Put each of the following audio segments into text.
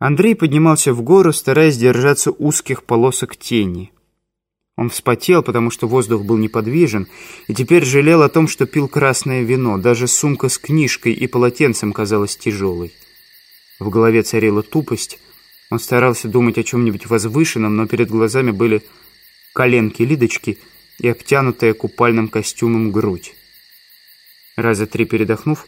Андрей поднимался в гору, стараясь держаться узких полосок тени. Он вспотел, потому что воздух был неподвижен, и теперь жалел о том, что пил красное вино. Даже сумка с книжкой и полотенцем казалась тяжелой. В голове царила тупость. Он старался думать о чем-нибудь возвышенном, но перед глазами были коленки Лидочки и обтянутая купальным костюмом грудь. Раза три передохнув,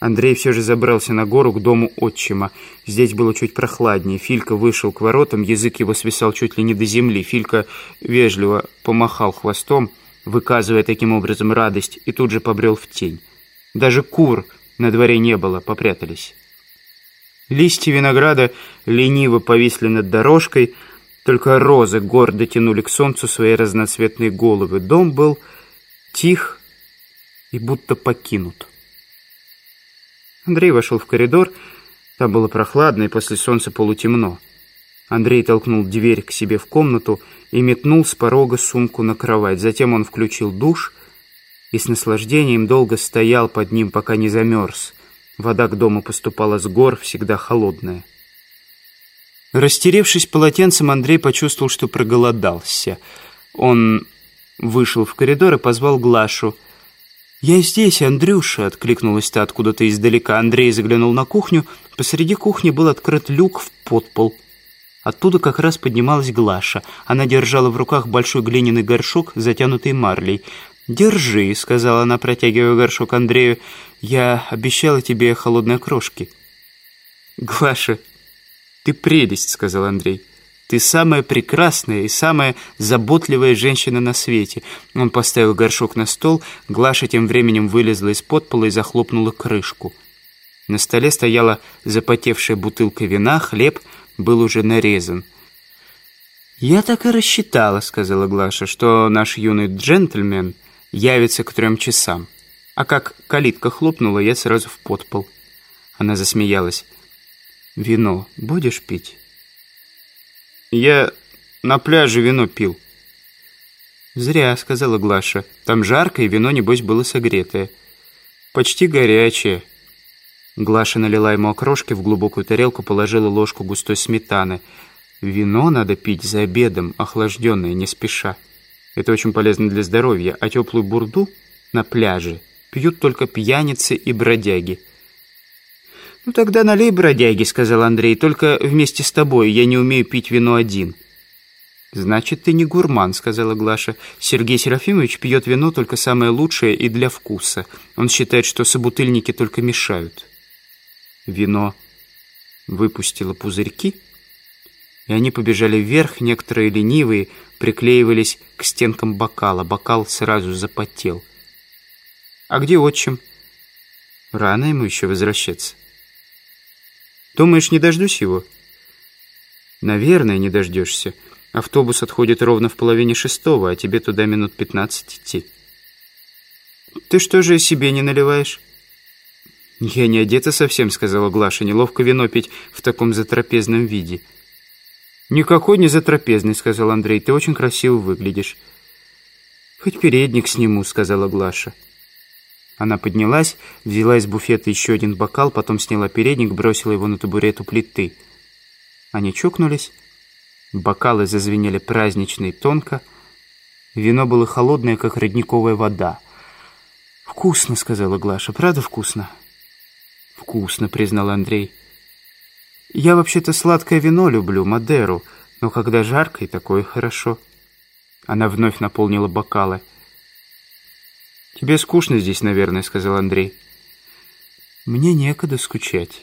Андрей все же забрался на гору к дому отчима. Здесь было чуть прохладнее. Филька вышел к воротам, язык его свисал чуть ли не до земли. Филька вежливо помахал хвостом, выказывая таким образом радость, и тут же побрел в тень. Даже кур на дворе не было, попрятались. Листья винограда лениво повисли над дорожкой, только розы гордо тянули к солнцу свои разноцветные головы. Дом был тих и будто покинут. Андрей вошел в коридор. Там было прохладно и после солнца полутемно. Андрей толкнул дверь к себе в комнату и метнул с порога сумку на кровать. Затем он включил душ и с наслаждением долго стоял под ним, пока не замерз. Вода к дому поступала с гор, всегда холодная. Растеревшись полотенцем, Андрей почувствовал, что проголодался. Он вышел в коридор и позвал Глашу — «Я здесь, Андрюша!» — откликнулась та откуда-то издалека. Андрей заглянул на кухню. Посреди кухни был открыт люк в подпол. Оттуда как раз поднималась Глаша. Она держала в руках большой глиняный горшок, затянутый марлей. «Держи», — сказала она, протягивая горшок Андрею. «Я обещала тебе холодной крошки». «Глаша, ты прелесть», — сказал Андрей. Ты самая прекрасная и самая заботливая женщина на свете». Он поставил горшок на стол, Глаша тем временем вылезла из-под пола и захлопнула крышку. На столе стояла запотевшая бутылка вина, хлеб был уже нарезан. «Я так и рассчитала», — сказала Глаша, «что наш юный джентльмен явится к трем часам. А как калитка хлопнула, я сразу в подпол». Она засмеялась. «Вино будешь пить?» Я на пляже вино пил». «Зря», — сказала Глаша. «Там жарко, и вино, небось, было согретое». «Почти горячее». Глаша налила ему окрошки в глубокую тарелку, положила ложку густой сметаны. «Вино надо пить за обедом, охлажденное, не спеша. Это очень полезно для здоровья, а теплую бурду на пляже пьют только пьяницы и бродяги». «Ну тогда налей, бродяги», — сказал Андрей, — «только вместе с тобой, я не умею пить вино один». «Значит, ты не гурман», — сказала Глаша. «Сергей Серафимович пьет вино только самое лучшее и для вкуса. Он считает, что собутыльники только мешают». Вино выпустило пузырьки, и они побежали вверх, некоторые ленивые приклеивались к стенкам бокала. Бокал сразу запотел. «А где отчим?» «Рано ему еще возвращаться». Думаешь, не дождусь его? Наверное, не дождешься. Автобус отходит ровно в половине шестого, а тебе туда минут пятнадцать идти. Ты что же себе не наливаешь? Я не одета совсем, сказала Глаша. Неловко вино пить в таком затрапезном виде. Никакой не затрапезный, сказал Андрей. Ты очень красиво выглядишь. Хоть передник сниму, сказала Глаша. Она поднялась, взяла из буфета еще один бокал, потом сняла передник, бросила его на табурет у плиты. Они чокнулись, бокалы зазвенели празднично и тонко, вино было холодное, как родниковая вода. «Вкусно», — сказала Глаша, — «правда вкусно?» «Вкусно», — признал Андрей. «Я вообще-то сладкое вино люблю, Мадеру, но когда жарко, и такое хорошо». Она вновь наполнила бокалы. «Тебе скучно здесь, наверное», — сказал Андрей. «Мне некогда скучать.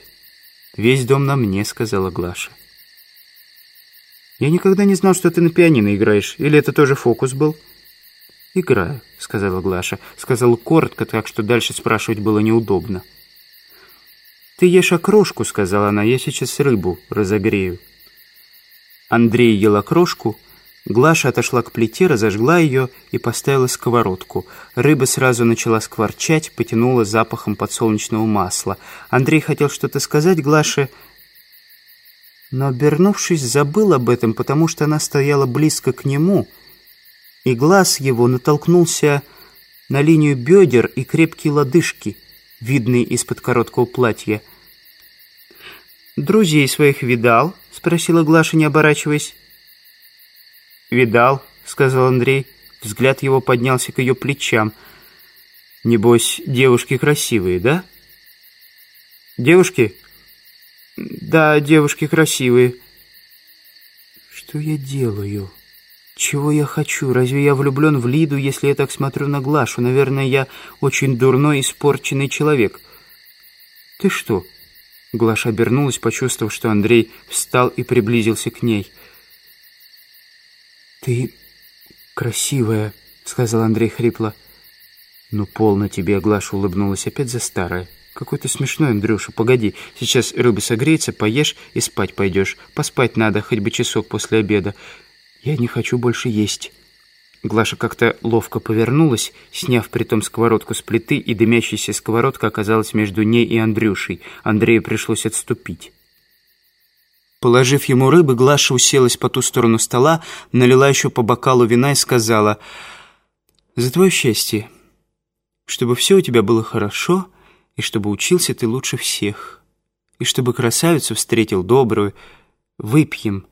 Весь дом на мне», — сказала Глаша. «Я никогда не знал, что ты на пианино играешь. Или это тоже фокус был?» «Играю», — сказала Глаша. Сказала коротко, так что дальше спрашивать было неудобно. «Ты ешь окрошку», — сказала она. «Я сейчас рыбу разогрею». Андрей ел окрошку, Глаша отошла к плите, разожгла ее и поставила сковородку. Рыба сразу начала скворчать, потянула запахом подсолнечного масла. Андрей хотел что-то сказать Глаше, но, обернувшись, забыл об этом, потому что она стояла близко к нему, и глаз его натолкнулся на линию бедер и крепкие лодыжки, видные из-под короткого платья. друзей своих видал?» — спросила Глаша, не оборачиваясь. «Видал», — сказал Андрей. Взгляд его поднялся к ее плечам. «Небось, девушки красивые, да?» «Девушки?» «Да, девушки красивые». «Что я делаю? Чего я хочу? Разве я влюблен в Лиду, если я так смотрю на Глашу? Наверное, я очень дурной, испорченный человек». «Ты что?» Глаша обернулась, почувствовав, что Андрей встал и приблизился к ней. «Ты красивая», — сказал Андрей хрипло. «Ну, полно тебе», — Глаша улыбнулась, опять за старое. «Какой ты смешной, Андрюша. Погоди, сейчас рыба согреется, поешь и спать пойдешь. Поспать надо, хоть бы часок после обеда. Я не хочу больше есть». Глаша как-то ловко повернулась, сняв притом сковородку с плиты, и дымящаяся сковородка оказалась между ней и Андрюшей. Андрею пришлось отступить. Положив ему рыбы, Глаша уселась по ту сторону стола, налила еще по бокалу вина и сказала, «За твое счастье, чтобы все у тебя было хорошо, и чтобы учился ты лучше всех, и чтобы красавицу встретил добрую, выпьем».